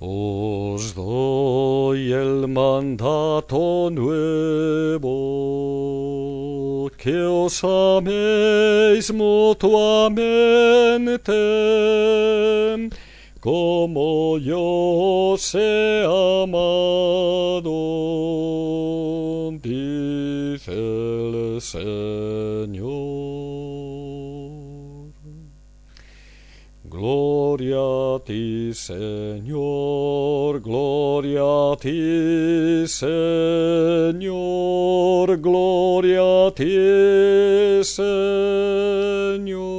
Os doy el mandato nuevo que os améis mutuamente como yo os he amado, dice el Señor. Gloria Gloria a ti, Señor, gloria a ti, Señor, gloria a ti, Señor.